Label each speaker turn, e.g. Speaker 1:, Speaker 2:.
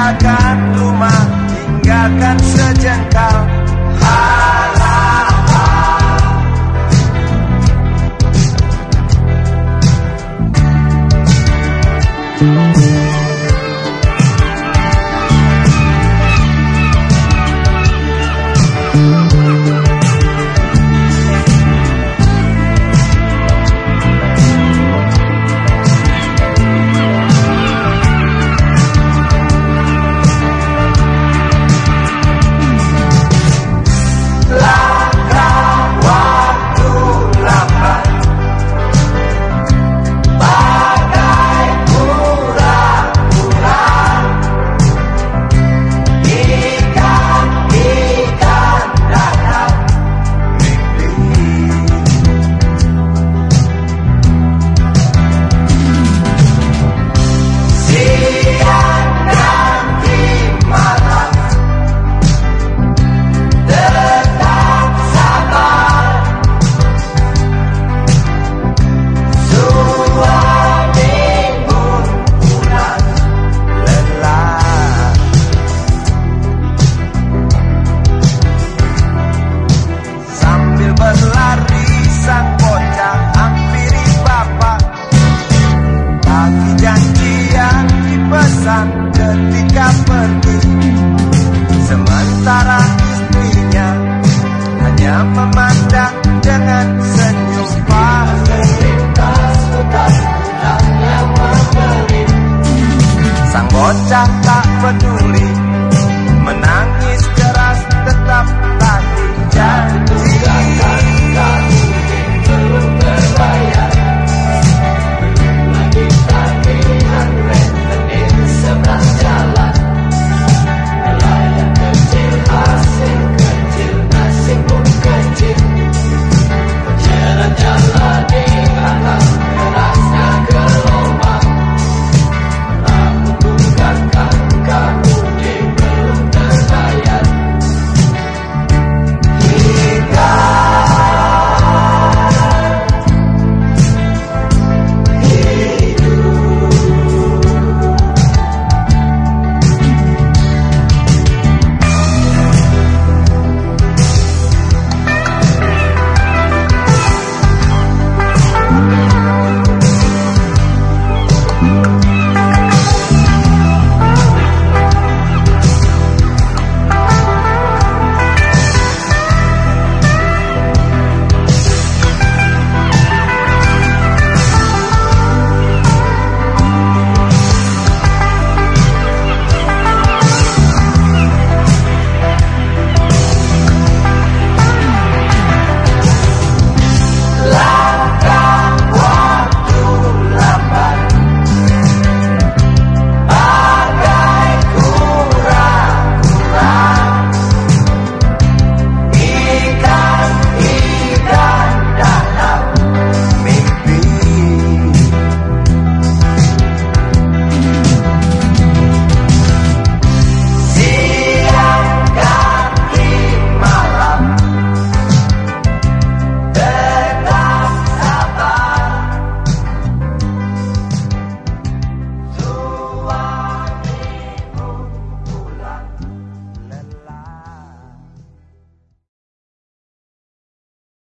Speaker 1: tinggalkan rumah, tinggalkan sejengkal. antara istrinya Hanya memandang dengan senyum pahit. Sang bocah tak peduli